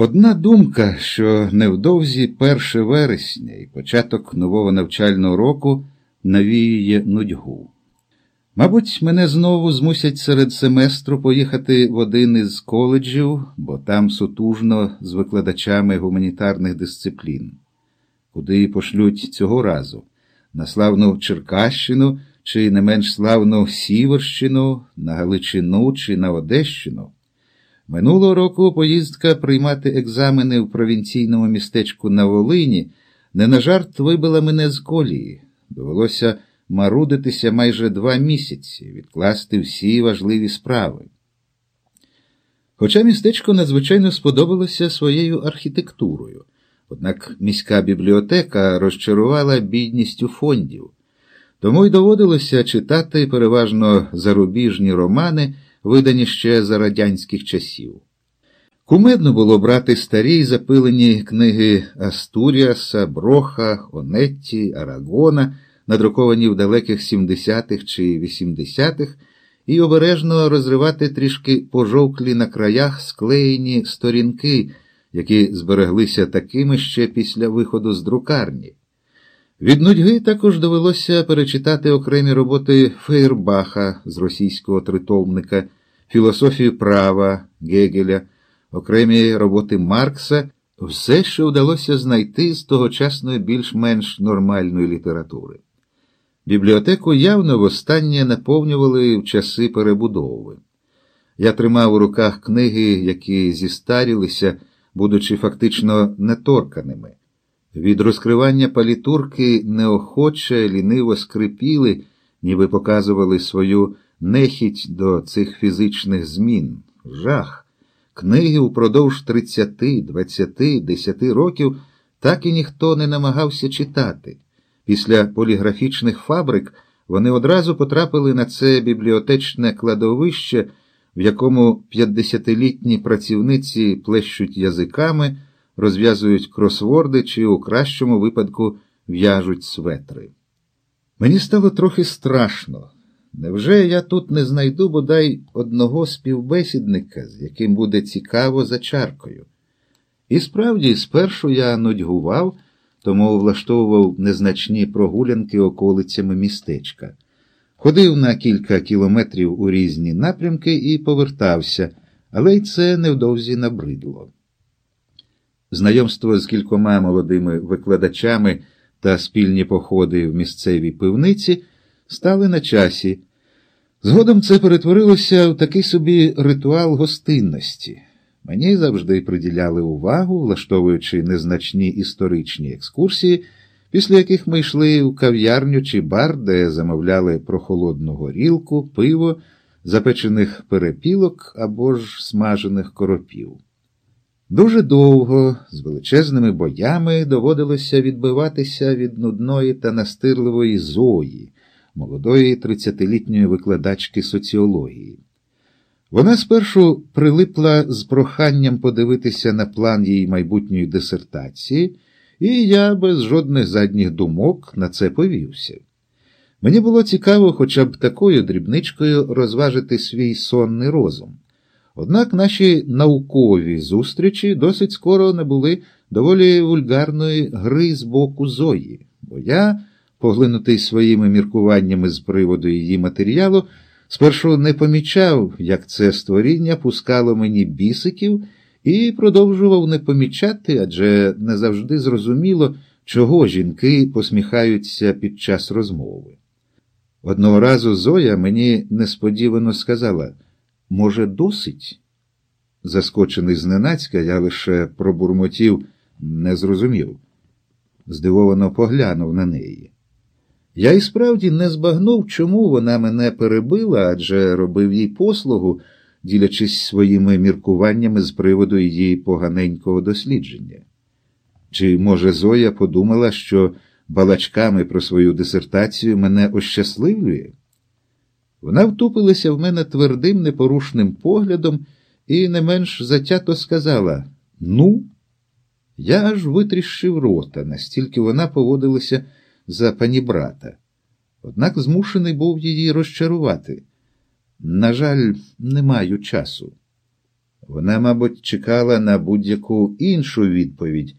Одна думка, що невдовзі 1 вересня і початок нового навчального року навіює нудьгу. Мабуть, мене знову змусять серед семестру поїхати в один із коледжів, бо там сутужно з викладачами гуманітарних дисциплін, куди пошлють цього разу на славну Черкащину чи не менш славну Сіверщину, на Галичину чи на Одещину. Минулого року поїздка приймати екзамени в провінційному містечку на Волині не на жарт вибила мене з колії. Довелося марудитися майже два місяці, відкласти всі важливі справи. Хоча містечко надзвичайно сподобалося своєю архітектурою, однак міська бібліотека розчарувала бідністю фондів, тому й доводилося читати переважно зарубіжні романи видані ще за радянських часів. Кумедно було брати старі й запилені книги Астуріаса, Броха, Онетті, Арагона, надруковані в далеких 70-х чи 80-х, і обережно розривати трішки пожовклі на краях склеєні сторінки, які збереглися такими ще після виходу з друкарні. Від нудьги також довелося перечитати окремі роботи Фейербаха з російського тритомника, філософію права Гегеля, окремі роботи Маркса, все, що вдалося знайти з тогочасної більш-менш нормальної літератури. Бібліотеку явно востаннє наповнювали в часи перебудови. Я тримав у руках книги, які зістарілися, будучи фактично неторканими. Від розкривання палітурки неохоче, ліниво скрипіли, ніби показували свою нехіть до цих фізичних змін. Жах. Книги упродовж 30, 20, 10 років так і ніхто не намагався читати. Після поліграфічних фабрик вони одразу потрапили на це бібліотечне кладовище, в якому 50-літні працівниці плещуть язиками розв'язують кросворди чи у кращому випадку в'яжуть светри. Мені стало трохи страшно. Невже я тут не знайду бодай одного співбесідника, з яким буде цікаво за чаркою? І справді, спершу я нудьгував, тому влаштовував незначні прогулянки околицями містечка. Ходив на кілька кілометрів у різні напрямки і повертався, але й це невдовзі набридло. Знайомство з кількома молодими викладачами та спільні походи в місцевій пивниці стали на часі. Згодом це перетворилося в такий собі ритуал гостинності. Мені завжди приділяли увагу, влаштовуючи незначні історичні екскурсії, після яких ми йшли в кав'ярню чи бар, де замовляли прохолодну горілку, пиво, запечених перепілок або ж смажених коропів. Дуже довго, з величезними боями, доводилося відбиватися від нудної та настирливої Зої, молодої тридцятилітньої викладачки соціології. Вона спершу прилипла з проханням подивитися на план її майбутньої дисертації, і я без жодних задніх думок на це повівся. Мені було цікаво хоча б такою дрібничкою розважити свій сонний розум. Однак наші наукові зустрічі досить скоро набули доволі вульгарної гри з боку Зої, бо я, поглинутий своїми міркуваннями з приводу її матеріалу, спершу не помічав, як це створіння пускало мені бісиків, і продовжував не помічати, адже не завжди зрозуміло, чого жінки посміхаються під час розмови. Одного разу Зоя мені несподівано сказала. Може, досить? Заскочений зненацька, я лише пробурмотів, не зрозумів. Здивовано поглянув на неї. Я і справді не збагнув, чому вона мене перебила, адже робив їй послугу, ділячись своїми міркуваннями з приводу її поганенького дослідження. Чи, може, Зоя подумала, що балачками про свою дисертацію мене ощасливлює? Вона втупилася в мене твердим, непорушним поглядом і не менш затято сказала Ну, я аж витріщив рота, настільки вона поводилася за панібрата. Однак змушений був її розчарувати. На жаль, не маю часу. Вона, мабуть, чекала на будь-яку іншу відповідь,